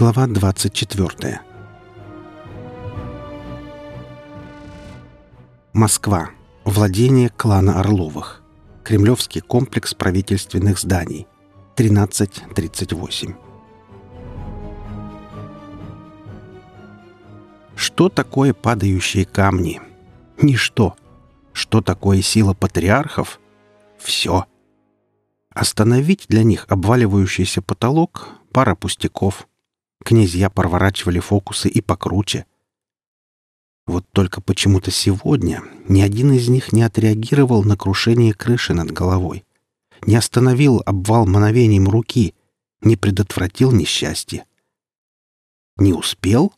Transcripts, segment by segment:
Глава 24. Москва. Владение клана Орловых. Кремлевский комплекс правительственных зданий. 1338. Что такое падающие камни? Ничто. Что такое сила патриархов? Все. Остановить для них обваливающийся потолок — пара пустяков. Князья проворачивали фокусы и покруче. Вот только почему-то сегодня ни один из них не отреагировал на крушение крыши над головой, не остановил обвал мановением руки, не предотвратил несчастье. Не успел?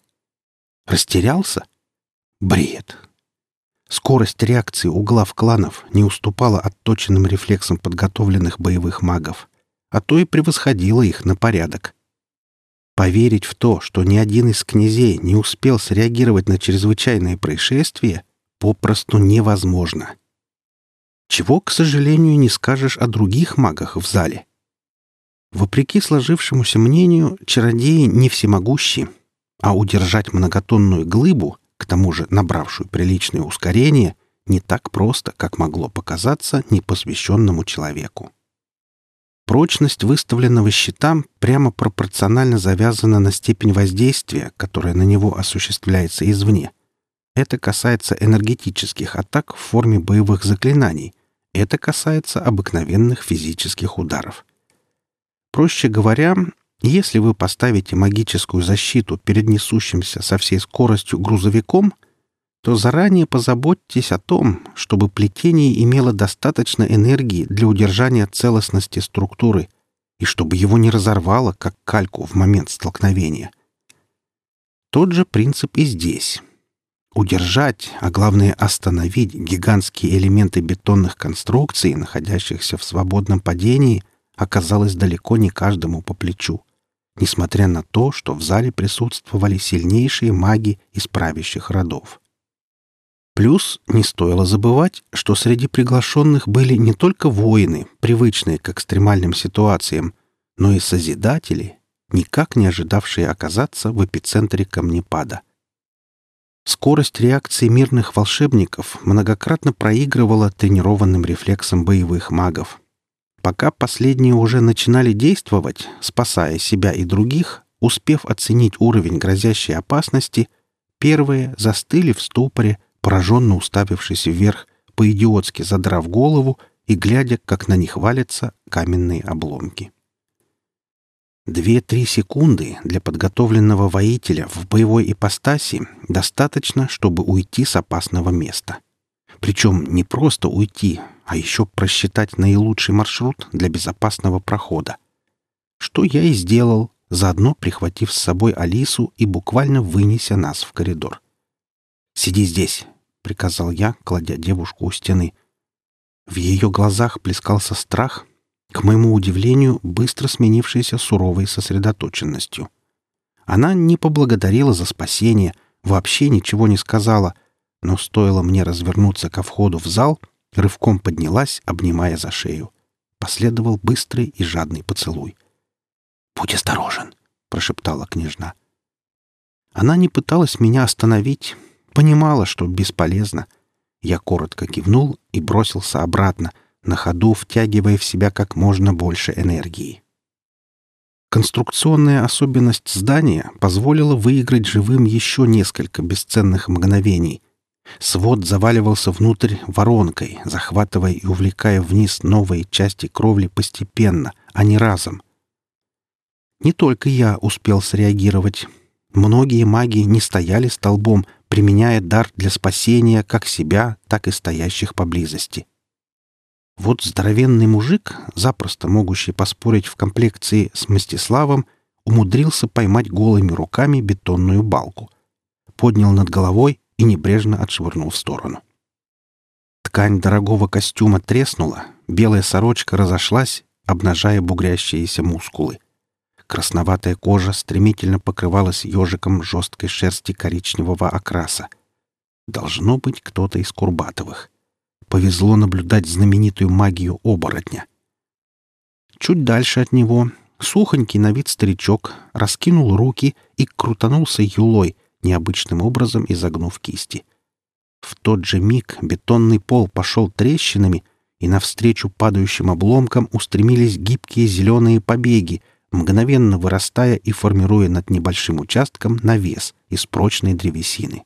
Растерялся? Бред. Скорость реакции у глав кланов не уступала отточенным рефлексам подготовленных боевых магов, а то и превосходила их на порядок. Поверить в то, что ни один из князей не успел среагировать на чрезвычайное происшествие, попросту невозможно. Чего, к сожалению, не скажешь о других магах в зале. Вопреки сложившемуся мнению, чародеи не всемогущи, а удержать многотонную глыбу, к тому же набравшую приличное ускорение, не так просто, как могло показаться непосвященному человеку. Прочность выставленного щита прямо пропорционально завязана на степень воздействия, которое на него осуществляется извне. Это касается энергетических атак в форме боевых заклинаний. Это касается обыкновенных физических ударов. Проще говоря, если вы поставите магическую защиту перед несущимся со всей скоростью грузовиком — то заранее позаботьтесь о том, чтобы плетение имело достаточно энергии для удержания целостности структуры и чтобы его не разорвало, как кальку в момент столкновения. Тот же принцип и здесь. Удержать, а главное остановить гигантские элементы бетонных конструкций, находящихся в свободном падении, оказалось далеко не каждому по плечу, несмотря на то, что в зале присутствовали сильнейшие маги из правящих родов. Плюс не стоило забывать, что среди приглашенных были не только воины, привычные к экстремальным ситуациям, но и созидатели, никак не ожидавшие оказаться в эпицентре камнепада. Скорость реакции мирных волшебников многократно проигрывала тренированным рефлексам боевых магов. Пока последние уже начинали действовать, спасая себя и других, успев оценить уровень грозящей опасности, первые застыли в ступоре, пораженно уставившись вверх, по-идиотски задрав голову и глядя, как на них валятся каменные обломки. Две-три секунды для подготовленного воителя в боевой ипостаси достаточно, чтобы уйти с опасного места. Причем не просто уйти, а еще просчитать наилучший маршрут для безопасного прохода. Что я и сделал, заодно прихватив с собой Алису и буквально вынеся нас в коридор. «Сиди здесь», — приказал я, кладя девушку у стены. В ее глазах плескался страх, к моему удивлению, быстро сменившийся суровой сосредоточенностью. Она не поблагодарила за спасение, вообще ничего не сказала, но стоило мне развернуться ко входу в зал, рывком поднялась, обнимая за шею. Последовал быстрый и жадный поцелуй. «Будь осторожен!» — прошептала княжна. Она не пыталась меня остановить, Понимала, что бесполезно. Я коротко кивнул и бросился обратно, на ходу втягивая в себя как можно больше энергии. Конструкционная особенность здания позволила выиграть живым еще несколько бесценных мгновений. Свод заваливался внутрь воронкой, захватывая и увлекая вниз новые части кровли постепенно, а не разом. Не только я успел среагировать. Многие маги не стояли столбом, применяя дар для спасения как себя, так и стоящих поблизости. Вот здоровенный мужик, запросто могущий поспорить в комплекции с Мстиславом, умудрился поймать голыми руками бетонную балку. Поднял над головой и небрежно отшвырнул в сторону. Ткань дорогого костюма треснула, белая сорочка разошлась, обнажая бугрящиеся мускулы. Красноватая кожа стремительно покрывалась ежиком жесткой шерсти коричневого окраса. Должно быть кто-то из Курбатовых. Повезло наблюдать знаменитую магию оборотня. Чуть дальше от него, Сухонький на вид старичок раскинул руки и крутанулся юлой, необычным образом изогнув кисти. В тот же миг бетонный пол пошел трещинами, и навстречу падающим обломкам устремились гибкие зеленые побеги, мгновенно вырастая и формируя над небольшим участком навес из прочной древесины.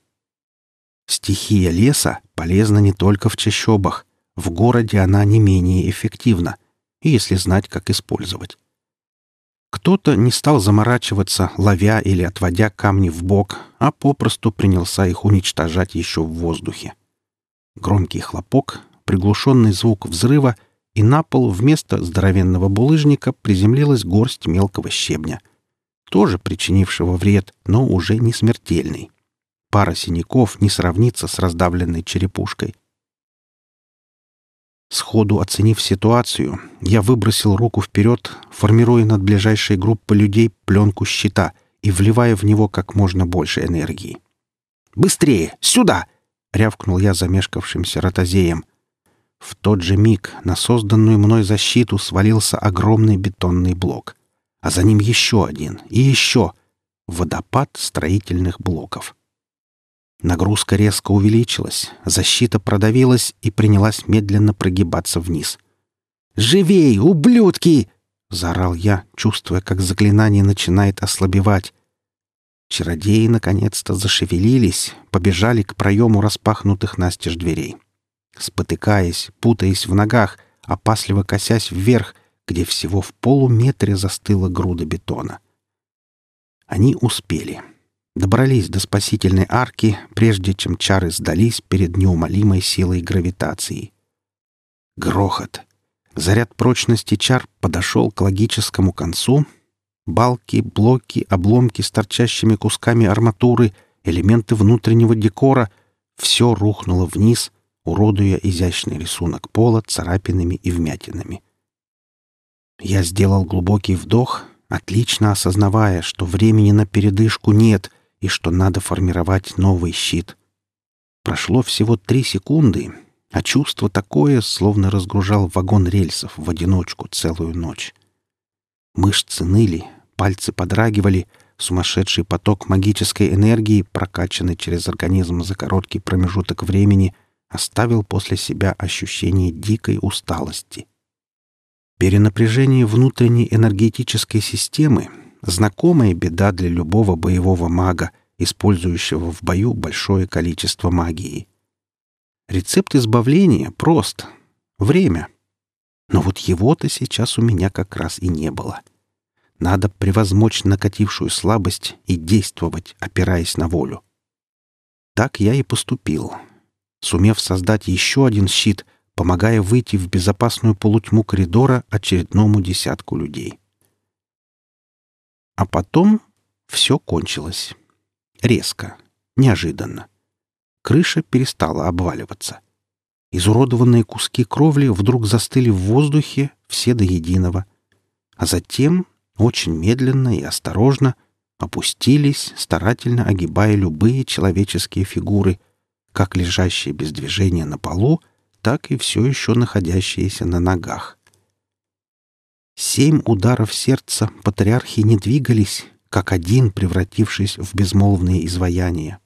Стихия леса полезна не только в чащобах. В городе она не менее эффективна, если знать, как использовать. Кто-то не стал заморачиваться, ловя или отводя камни в бок, а попросту принялся их уничтожать еще в воздухе. Громкий хлопок, приглушенный звук взрыва, и на пол вместо здоровенного булыжника приземлилась горсть мелкого щебня, тоже причинившего вред, но уже не смертельный. Пара синяков не сравнится с раздавленной черепушкой. Сходу оценив ситуацию, я выбросил руку вперед, формируя над ближайшей группой людей пленку щита и вливая в него как можно больше энергии. «Быстрее! Сюда!» — рявкнул я замешкавшимся ротозеем. В тот же миг на созданную мной защиту свалился огромный бетонный блок, а за ним еще один и еще — водопад строительных блоков. Нагрузка резко увеличилась, защита продавилась и принялась медленно прогибаться вниз. «Живей, ублюдки!» — заорал я, чувствуя, как заклинание начинает ослабевать. Чародеи наконец-то зашевелились, побежали к проему распахнутых настежь дверей. Спотыкаясь, путаясь в ногах, опасливо косясь вверх, где всего в полуметре застыла груда бетона. Они успели. — добрались до спасительной арки, прежде чем чары сдались перед неумолимой силой гравитации. Грохот. Заряд прочности чар подошел к логическому концу. Балки, блоки, обломки с торчащими кусками арматуры, элементы внутреннего декора — все рухнуло вниз, уродуя изящный рисунок пола царапинами и вмятинами. Я сделал глубокий вдох, отлично осознавая, что времени на передышку нет, и что надо формировать новый щит. Прошло всего три секунды, а чувство такое, словно разгружал вагон рельсов в одиночку целую ночь. Мышцы ныли, пальцы подрагивали, сумасшедший поток магической энергии, прокачанный через организм за короткий промежуток времени, оставил после себя ощущение дикой усталости. Перенапряжение внутренней энергетической системы Знакомая беда для любого боевого мага, использующего в бою большое количество магии. Рецепт избавления прост. Время. Но вот его-то сейчас у меня как раз и не было. Надо превозмочь накатившую слабость и действовать, опираясь на волю. Так я и поступил. Сумев создать еще один щит, помогая выйти в безопасную полутьму коридора очередному десятку людей. А потом все кончилось. Резко, неожиданно. Крыша перестала обваливаться. Изуродованные куски кровли вдруг застыли в воздухе, все до единого. А затем, очень медленно и осторожно, опустились, старательно огибая любые человеческие фигуры, как лежащие без движения на полу, так и все еще находящиеся на ногах. Семь ударов сердца патриархи не двигались, как один, превратившись в безмолвные изваяния.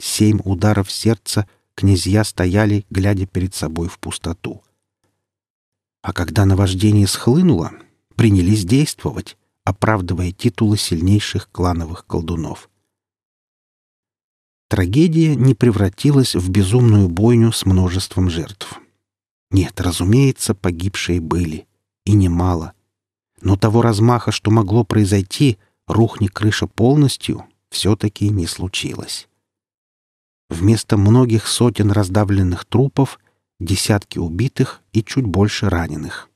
Семь ударов сердца князья стояли, глядя перед собой в пустоту. А когда наваждение схлынуло, принялись действовать, оправдывая титулы сильнейших клановых колдунов. Трагедия не превратилась в безумную бойню с множеством жертв. Нет, разумеется, погибшие были и немало. Но того размаха, что могло произойти, рухни крыша полностью, все-таки не случилось. Вместо многих сотен раздавленных трупов — десятки убитых и чуть больше раненых.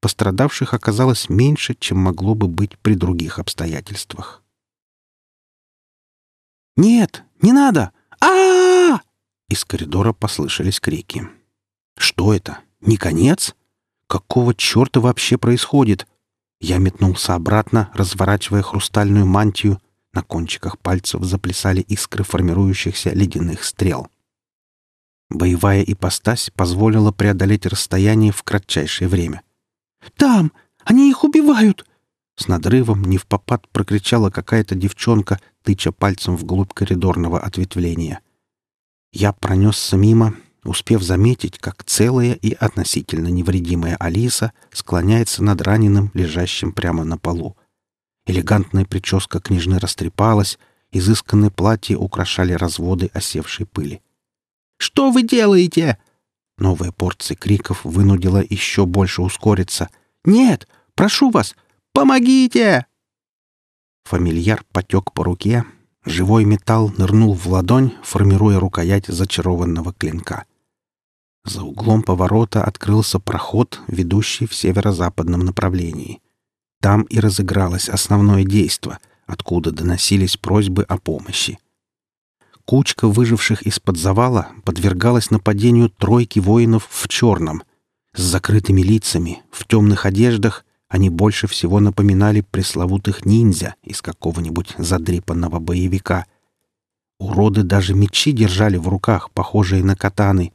Пострадавших оказалось меньше, чем могло бы быть при других обстоятельствах. «Нет, не надо! а, -а, Из коридора послышались крики. «Что это? Не конец?» Какого черта вообще происходит? Я метнулся обратно, разворачивая хрустальную мантию. На кончиках пальцев заплясали искры формирующихся ледяных стрел. Боевая ипостась позволила преодолеть расстояние в кратчайшее время. «Там! Они их убивают!» С надрывом не в попад прокричала какая-то девчонка, тыча пальцем вглубь коридорного ответвления. Я пронесся мимо, успев заметить, как целая и относительно невредимая Алиса склоняется над раненым, лежащим прямо на полу. Элегантная прическа княжны растрепалась, изысканные платья украшали разводы осевшей пыли. «Что вы делаете?» Новая порция криков вынудила еще больше ускориться. «Нет! Прошу вас! Помогите!» Фамильяр потек по руке. Живой металл нырнул в ладонь, формируя рукоять зачарованного клинка. За углом поворота открылся проход, ведущий в северо-западном направлении. Там и разыгралось основное действо, откуда доносились просьбы о помощи. Кучка выживших из-под завала подвергалась нападению тройки воинов в черном. С закрытыми лицами, в темных одеждах, они больше всего напоминали пресловутых ниндзя из какого-нибудь задрипанного боевика. Уроды даже мечи держали в руках, похожие на катаны.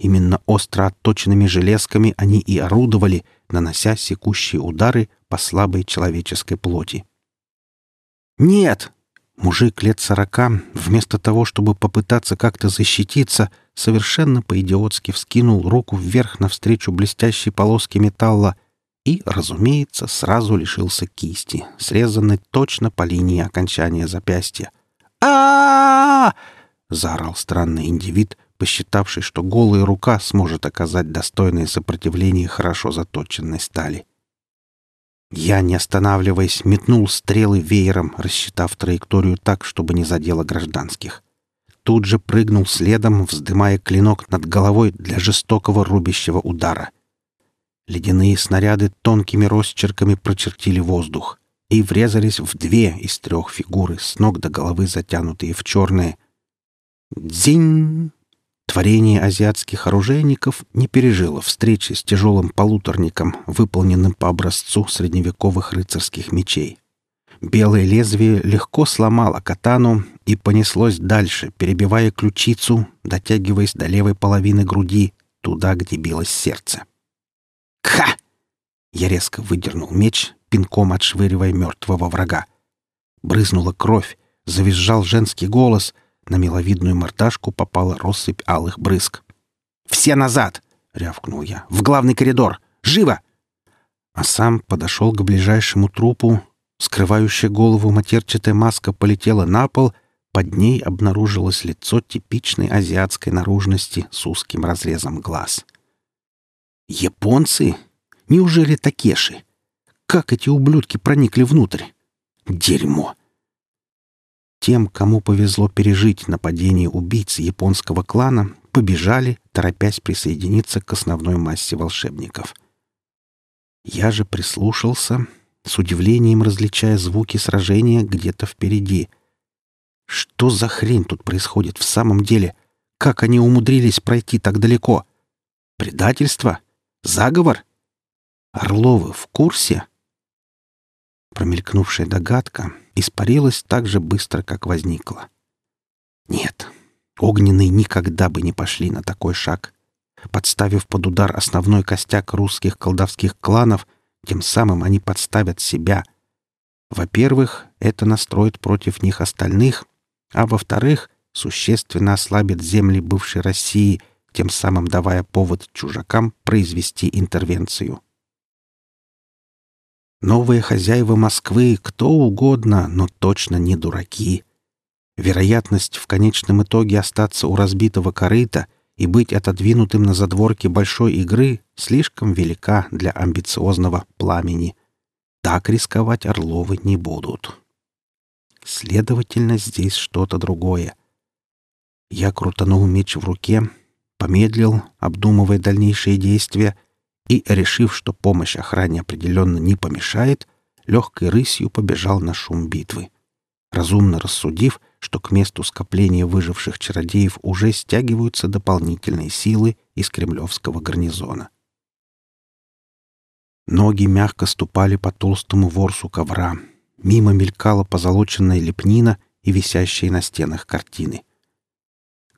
Именно остро отточенными железками они и орудовали, нанося секущие удары по слабой человеческой плоти. «Нет!» Мужик лет сорока, вместо того, чтобы попытаться как-то защититься, совершенно по-идиотски вскинул руку вверх навстречу блестящей полоске металла и, разумеется, сразу лишился кисти, срезанной точно по линии окончания запястья. а заорал странный индивид, посчитавший, что голая рука сможет оказать достойное сопротивление хорошо заточенной стали. Я, не останавливаясь, метнул стрелы веером, рассчитав траекторию так, чтобы не задело гражданских. Тут же прыгнул следом, вздымая клинок над головой для жестокого рубящего удара. Ледяные снаряды тонкими росчерками прочертили воздух и врезались в две из трех фигуры, с ног до головы затянутые в черные. «Дзинь!» Творение азиатских оружейников не пережило встречи с тяжелым полуторником, выполненным по образцу средневековых рыцарских мечей. Белое лезвие легко сломало катану и понеслось дальше, перебивая ключицу, дотягиваясь до левой половины груди, туда, где билось сердце. «Ха!» Я резко выдернул меч, пинком отшвыривая мертвого врага. Брызнула кровь, завизжал женский голос — на миловидную мордашку попала россыпь алых брызг. «Все назад!» — рявкнул я. «В главный коридор! Живо!» А сам подошел к ближайшему трупу. Скрывающая голову матерчатая маска полетела на пол, под ней обнаружилось лицо типичной азиатской наружности с узким разрезом глаз. «Японцы? Неужели такеши? Как эти ублюдки проникли внутрь? Дерьмо!» Тем, кому повезло пережить нападение убийц японского клана, побежали, торопясь присоединиться к основной массе волшебников. Я же прислушался, с удивлением различая звуки сражения где-то впереди. Что за хрень тут происходит в самом деле? Как они умудрились пройти так далеко? Предательство? Заговор? Орловы в курсе? Промелькнувшая догадка испарилась так же быстро, как возникла. Нет, огненные никогда бы не пошли на такой шаг. Подставив под удар основной костяк русских колдовских кланов, тем самым они подставят себя. Во-первых, это настроит против них остальных, а во-вторых, существенно ослабит земли бывшей России, тем самым давая повод чужакам произвести интервенцию. Новые хозяева Москвы кто угодно, но точно не дураки. Вероятность в конечном итоге остаться у разбитого корыта и быть отодвинутым на задворке большой игры слишком велика для амбициозного пламени. Так рисковать Орловы не будут. Следовательно, здесь что-то другое. Я крутанул меч в руке, помедлил, обдумывая дальнейшие действия, и, решив, что помощь охране определенно не помешает, легкой рысью побежал на шум битвы, разумно рассудив, что к месту скопления выживших чародеев уже стягиваются дополнительные силы из кремлевского гарнизона. Ноги мягко ступали по толстому ворсу ковра, мимо мелькала позолоченная лепнина и висящие на стенах картины.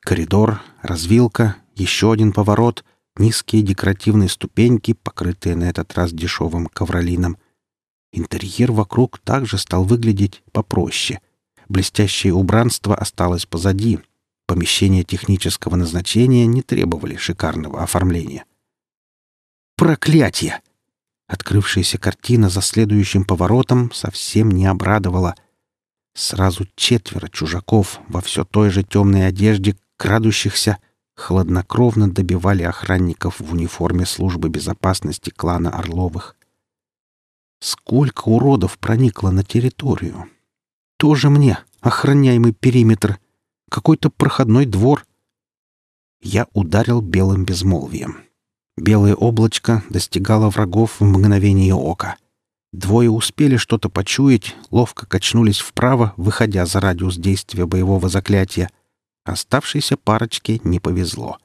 Коридор, развилка, еще один поворот — Низкие декоративные ступеньки, покрытые на этот раз дешевым ковролином. Интерьер вокруг также стал выглядеть попроще. Блестящее убранство осталось позади. Помещения технического назначения не требовали шикарного оформления. Проклятие! Открывшаяся картина за следующим поворотом совсем не обрадовала. Сразу четверо чужаков во все той же темной одежде, крадущихся, хладнокровно добивали охранников в униформе службы безопасности клана Орловых. Сколько уродов проникло на территорию? Тоже мне охраняемый периметр, какой-то проходной двор. Я ударил белым безмолвием. Белое облачко достигало врагов в мгновение ока. Двое успели что-то почуять, ловко качнулись вправо, выходя за радиус действия боевого заклятия. Оставшейся парочке не повезло.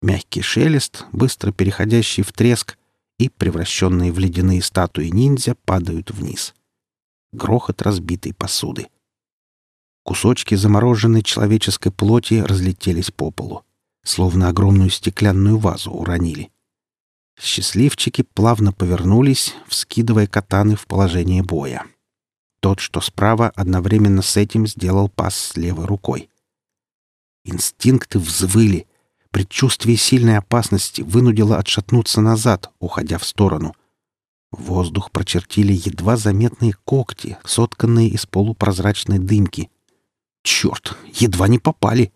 Мягкий шелест, быстро переходящий в треск, и превращенные в ледяные статуи ниндзя падают вниз. Грохот разбитой посуды. Кусочки замороженной человеческой плоти разлетелись по полу, словно огромную стеклянную вазу уронили. Счастливчики плавно повернулись, вскидывая катаны в положение боя. Тот, что справа, одновременно с этим сделал пас с левой рукой. Инстинкты взвыли — Предчувствие сильной опасности вынудило отшатнуться назад, уходя в сторону. Воздух прочертили едва заметные когти, сотканные из полупрозрачной дымки. Черт, едва не попали.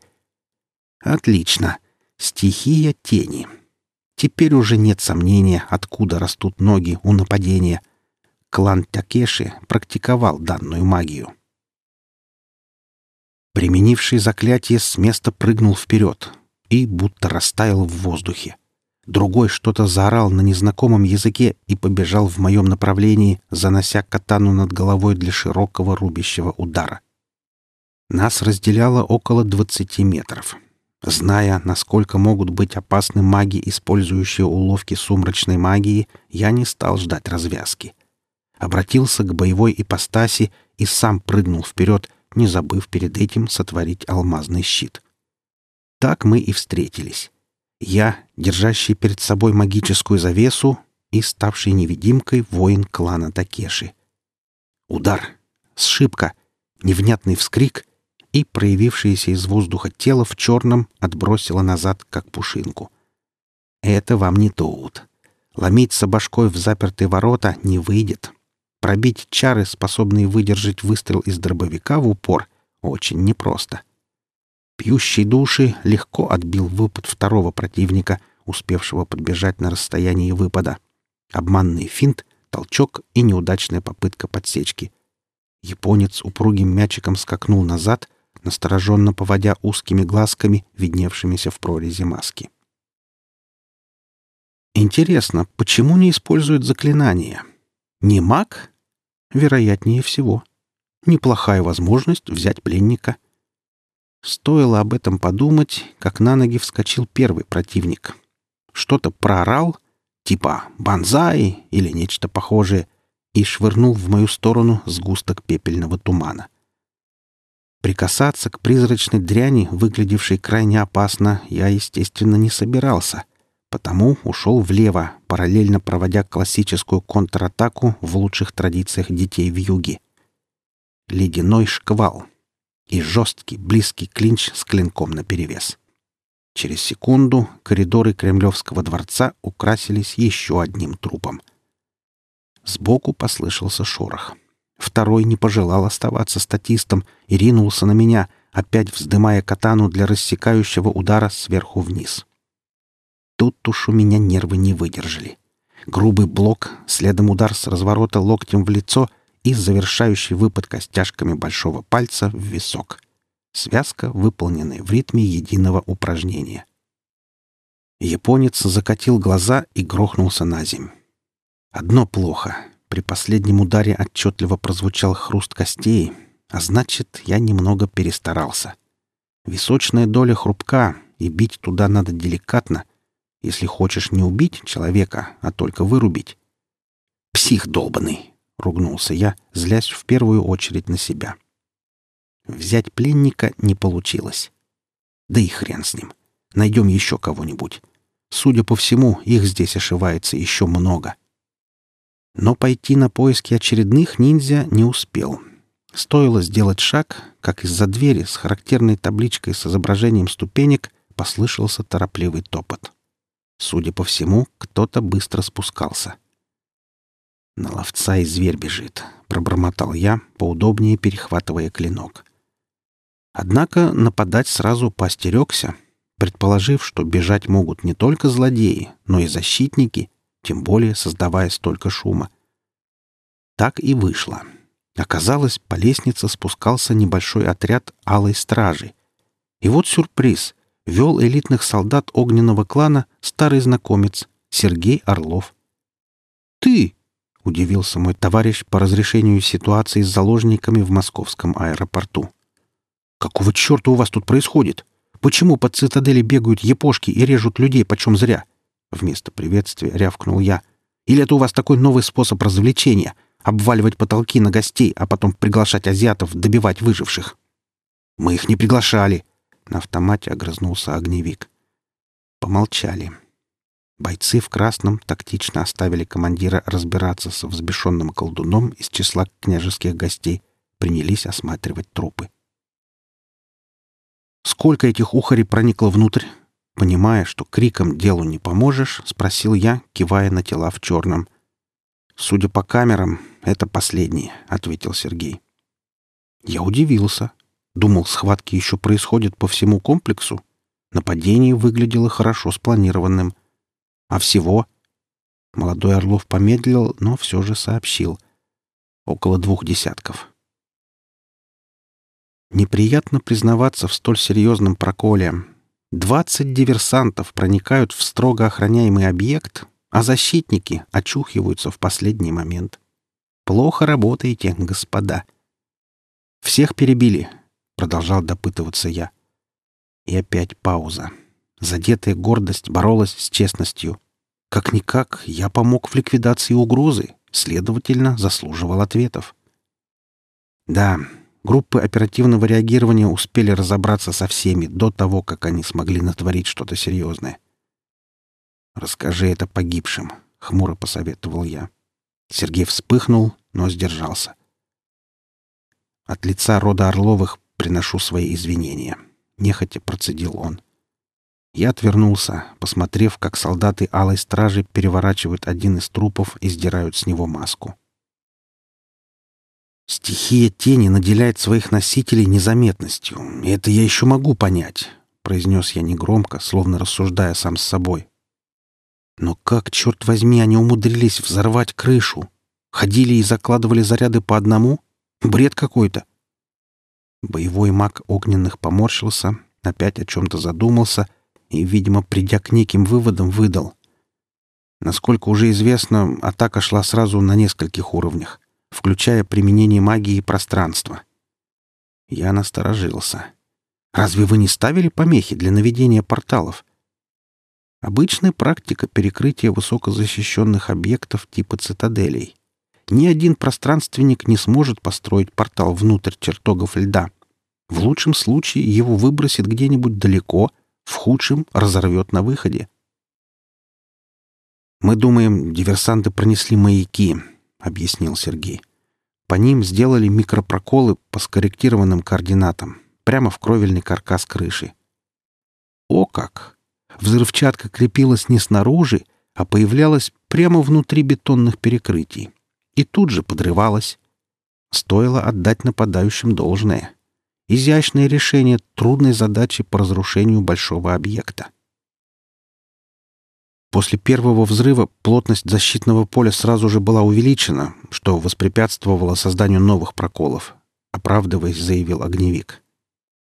Отлично. Стихия тени. Теперь уже нет сомнения, откуда растут ноги у нападения. Клан Такеши практиковал данную магию. Применивший заклятие с места прыгнул вперед, и будто растаял в воздухе. Другой что-то заорал на незнакомом языке и побежал в моем направлении, занося катану над головой для широкого рубящего удара. Нас разделяло около двадцати метров. Зная, насколько могут быть опасны маги, использующие уловки сумрачной магии, я не стал ждать развязки. Обратился к боевой ипостаси и сам прыгнул вперед, не забыв перед этим сотворить алмазный щит. Так мы и встретились. Я, держащий перед собой магическую завесу, и ставший невидимкой воин клана Такеши. Удар, сшибка, невнятный вскрик и проявившееся из воздуха тело в черном отбросило назад, как пушинку. Это вам не тут. Ломиться башкой в запертые ворота не выйдет. Пробить чары, способные выдержать выстрел из дробовика в упор, очень непросто. Пьющий души легко отбил выпад второго противника, успевшего подбежать на расстоянии выпада. Обманный финт, толчок и неудачная попытка подсечки. Японец упругим мячиком скакнул назад, настороженно поводя узкими глазками, видневшимися в прорези маски. Интересно, почему не используют заклинания? Не маг? Вероятнее всего. Неплохая возможность взять пленника — Стоило об этом подумать, как на ноги вскочил первый противник. Что-то проорал, типа «банзай» или нечто похожее, и швырнул в мою сторону сгусток пепельного тумана. Прикасаться к призрачной дряни, выглядевшей крайне опасно, я, естественно, не собирался, потому ушел влево, параллельно проводя классическую контратаку в лучших традициях детей в юге. Ледяной шквал — и жесткий, близкий клинч с клинком наперевес. Через секунду коридоры Кремлевского дворца украсились еще одним трупом. Сбоку послышался шорох. Второй не пожелал оставаться статистом и ринулся на меня, опять вздымая катану для рассекающего удара сверху вниз. Тут уж у меня нервы не выдержали. Грубый блок, следом удар с разворота локтем в лицо и завершающий выпад костяшками большого пальца в висок. Связка, выполненная в ритме единого упражнения. Японец закатил глаза и грохнулся на земь. Одно плохо. При последнем ударе отчетливо прозвучал хруст костей, а значит, я немного перестарался. Височная доля хрупка, и бить туда надо деликатно, если хочешь не убить человека, а только вырубить. Псих долбанный. — ругнулся я, злясь в первую очередь на себя. Взять пленника не получилось. Да и хрен с ним. Найдем еще кого-нибудь. Судя по всему, их здесь ошивается еще много. Но пойти на поиски очередных ниндзя не успел. Стоило сделать шаг, как из-за двери с характерной табличкой с изображением ступенек послышался торопливый топот. Судя по всему, кто-то быстро спускался. «На ловца и зверь бежит», — пробормотал я, поудобнее перехватывая клинок. Однако нападать сразу поостерегся, предположив, что бежать могут не только злодеи, но и защитники, тем более создавая столько шума. Так и вышло. Оказалось, по лестнице спускался небольшой отряд алой стражи. И вот сюрприз вел элитных солдат огненного клана старый знакомец Сергей Орлов. «Ты!» — удивился мой товарищ по разрешению ситуации с заложниками в московском аэропорту. «Какого черта у вас тут происходит? Почему под цитадели бегают епошки и режут людей почем зря?» Вместо приветствия рявкнул я. «Или это у вас такой новый способ развлечения — обваливать потолки на гостей, а потом приглашать азиатов добивать выживших?» «Мы их не приглашали!» На автомате огрызнулся огневик. Помолчали. Бойцы в красном тактично оставили командира разбираться со взбешенным колдуном из числа княжеских гостей, принялись осматривать трупы. «Сколько этих ухарей проникло внутрь?» Понимая, что криком делу не поможешь, спросил я, кивая на тела в черном. «Судя по камерам, это последние», — ответил Сергей. Я удивился. Думал, схватки еще происходят по всему комплексу. Нападение выглядело хорошо спланированным. А всего... Молодой Орлов помедлил, но все же сообщил. Около двух десятков. Неприятно признаваться в столь серьезном проколе. Двадцать диверсантов проникают в строго охраняемый объект, а защитники очухиваются в последний момент. Плохо работаете, господа. Всех перебили, Продолжал допытываться я. И опять пауза. Задетая гордость боролась с честностью. Как-никак, я помог в ликвидации угрозы, следовательно, заслуживал ответов. Да, группы оперативного реагирования успели разобраться со всеми до того, как они смогли натворить что-то серьезное. «Расскажи это погибшим», — хмуро посоветовал я. Сергей вспыхнул, но сдержался. От лица рода Орловых приношу свои извинения», — нехотя процедил он. Я отвернулся, посмотрев, как солдаты Алой Стражи переворачивают один из трупов и сдирают с него маску. «Стихия тени наделяет своих носителей незаметностью. Это я еще могу понять», — произнес я негромко, словно рассуждая сам с собой. «Но как, черт возьми, они умудрились взорвать крышу? Ходили и закладывали заряды по одному? Бред какой-то!» Боевой маг огненных поморщился, опять о чем-то задумался и, видимо, придя к неким выводам, выдал. Насколько уже известно, атака шла сразу на нескольких уровнях, включая применение магии пространства. Я насторожился. Разве вы не ставили помехи для наведения порталов? Обычная практика перекрытия высокозащищенных объектов типа цитаделей ни один пространственник не сможет построить портал внутрь чертогов льда. В лучшем случае его выбросит где-нибудь далеко, в худшем разорвет на выходе. «Мы думаем, диверсанты пронесли маяки», — объяснил Сергей. «По ним сделали микропроколы по скорректированным координатам, прямо в кровельный каркас крыши». «О как! Взрывчатка крепилась не снаружи, а появлялась прямо внутри бетонных перекрытий и тут же подрывалась. Стоило отдать нападающим должное. Изящное решение трудной задачи по разрушению большого объекта. После первого взрыва плотность защитного поля сразу же была увеличена, что воспрепятствовало созданию новых проколов, оправдываясь, заявил огневик.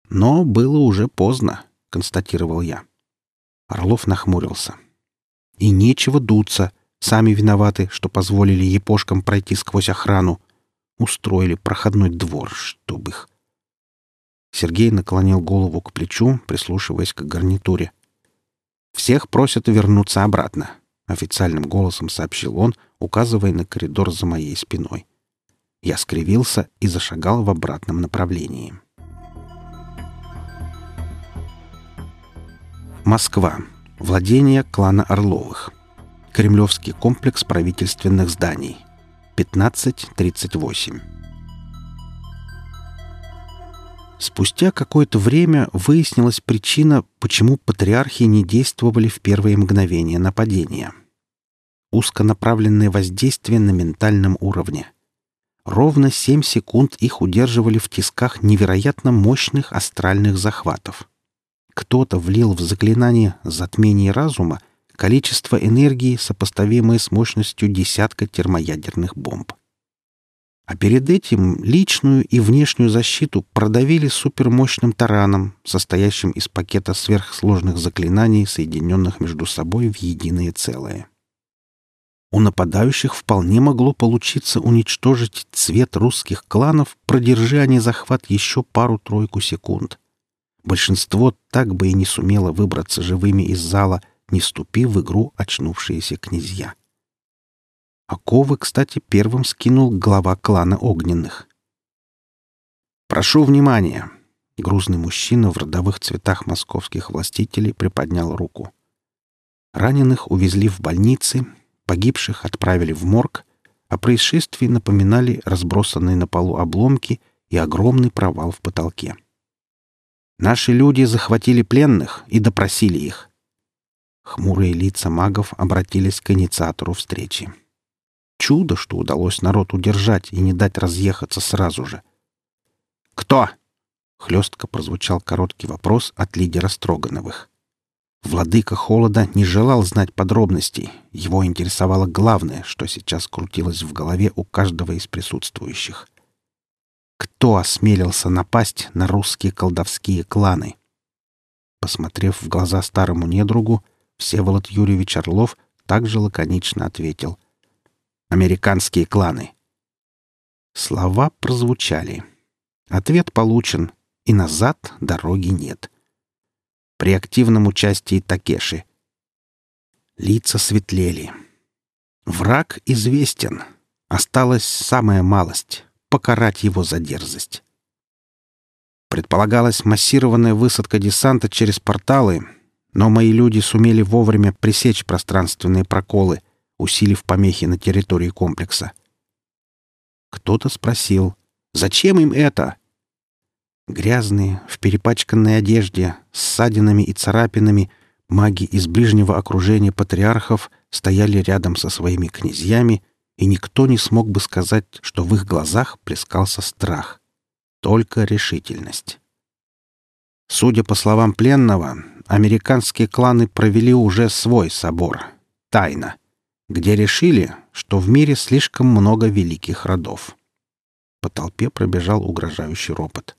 Но было уже поздно, констатировал я. Орлов нахмурился. И нечего дуться — Сами виноваты, что позволили епошкам пройти сквозь охрану. Устроили проходной двор, чтоб их... Сергей наклонил голову к плечу, прислушиваясь к гарнитуре. «Всех просят вернуться обратно», — официальным голосом сообщил он, указывая на коридор за моей спиной. Я скривился и зашагал в обратном направлении. Москва. Владение клана Орловых. Кремлевский комплекс правительственных зданий. 15.38. Спустя какое-то время выяснилась причина, почему патриархи не действовали в первые мгновения нападения. Узконаправленное воздействие на ментальном уровне. Ровно 7 секунд их удерживали в тисках невероятно мощных астральных захватов. Кто-то влил в заклинание «затмение разума» количество энергии, сопоставимое с мощностью десятка термоядерных бомб. А перед этим личную и внешнюю защиту продавили супермощным тараном, состоящим из пакета сверхсложных заклинаний, соединенных между собой в единое целое. У нападающих вполне могло получиться уничтожить цвет русских кланов, продержи они захват еще пару-тройку секунд. Большинство так бы и не сумело выбраться живыми из зала — не ступив в игру очнувшиеся князья. Оковы, кстати, первым скинул глава клана Огненных. «Прошу внимания!» Грузный мужчина в родовых цветах московских властителей приподнял руку. Раненых увезли в больницы, погибших отправили в морг, а происшествии напоминали разбросанные на полу обломки и огромный провал в потолке. Наши люди захватили пленных и допросили их. Хмурые лица магов обратились к инициатору встречи. Чудо, что удалось народ удержать и не дать разъехаться сразу же. «Кто?» — хлестко прозвучал короткий вопрос от лидера Строгановых. Владыка Холода не желал знать подробностей. Его интересовало главное, что сейчас крутилось в голове у каждого из присутствующих. Кто осмелился напасть на русские колдовские кланы? Посмотрев в глаза старому недругу, Всеволод Юрьевич Орлов также лаконично ответил. «Американские кланы». Слова прозвучали. Ответ получен, и назад дороги нет. При активном участии Такеши. Лица светлели. Враг известен. Осталась самая малость — покарать его за дерзость. Предполагалась массированная высадка десанта через порталы, но мои люди сумели вовремя пресечь пространственные проколы, усилив помехи на территории комплекса. Кто-то спросил, зачем им это? Грязные, в перепачканной одежде, с ссадинами и царапинами, маги из ближнего окружения патриархов стояли рядом со своими князьями, и никто не смог бы сказать, что в их глазах плескался страх. Только решительность. Судя по словам пленного, американские кланы провели уже свой собор, тайно, где решили, что в мире слишком много великих родов. По толпе пробежал угрожающий ропот.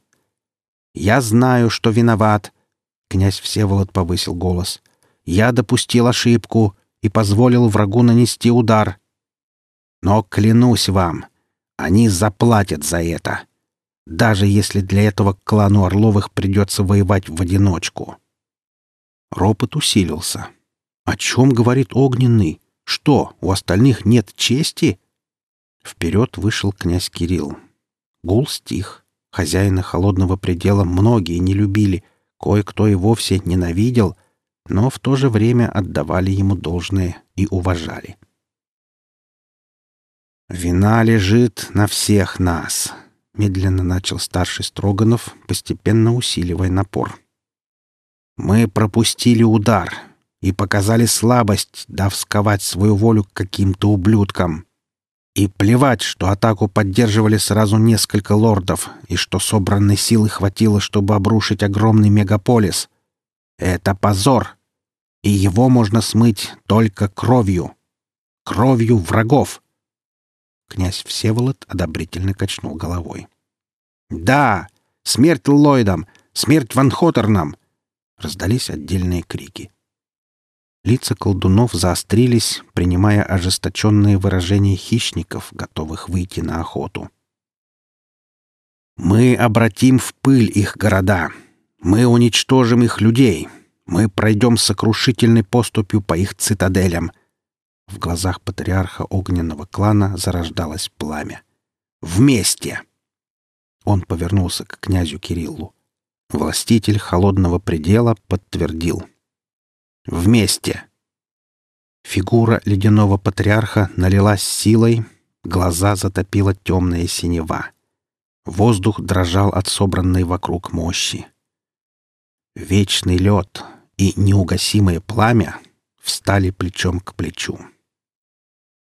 «Я знаю, что виноват!» Князь Всеволод повысил голос. «Я допустил ошибку и позволил врагу нанести удар. Но клянусь вам, они заплатят за это, даже если для этого клану Орловых придется воевать в одиночку». Ропот усилился. «О чем говорит Огненный? Что, у остальных нет чести?» Вперед вышел князь Кирилл. Гул стих. Хозяина холодного предела многие не любили, кое-кто и вовсе ненавидел, но в то же время отдавали ему должное и уважали. «Вина лежит на всех нас», — медленно начал старший Строганов, постепенно усиливая напор. Мы пропустили удар и показали слабость, дав сковать свою волю каким-то ублюдкам. И плевать, что атаку поддерживали сразу несколько лордов, и что собранной силы хватило, чтобы обрушить огромный мегаполис. Это позор, и его можно смыть только кровью. Кровью врагов. Князь Всеволод одобрительно качнул головой. «Да! Смерть Ллойдам! Смерть Ван Хоторнам! Раздались отдельные крики. Лица колдунов заострились, принимая ожесточенные выражения хищников, готовых выйти на охоту. «Мы обратим в пыль их города. Мы уничтожим их людей. Мы пройдем сокрушительной поступью по их цитаделям». В глазах патриарха огненного клана зарождалось пламя. «Вместе!» Он повернулся к князю Кириллу. Властитель холодного предела подтвердил. «Вместе!» Фигура ледяного патриарха налилась силой, глаза затопила темная синева. Воздух дрожал от собранной вокруг мощи. Вечный лед и неугасимое пламя встали плечом к плечу.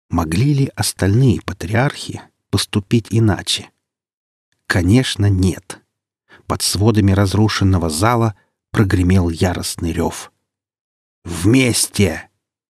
Могли ли остальные патриархи поступить иначе? Конечно, нет. Под сводами разрушенного зала прогремел яростный рев. «Вместе!»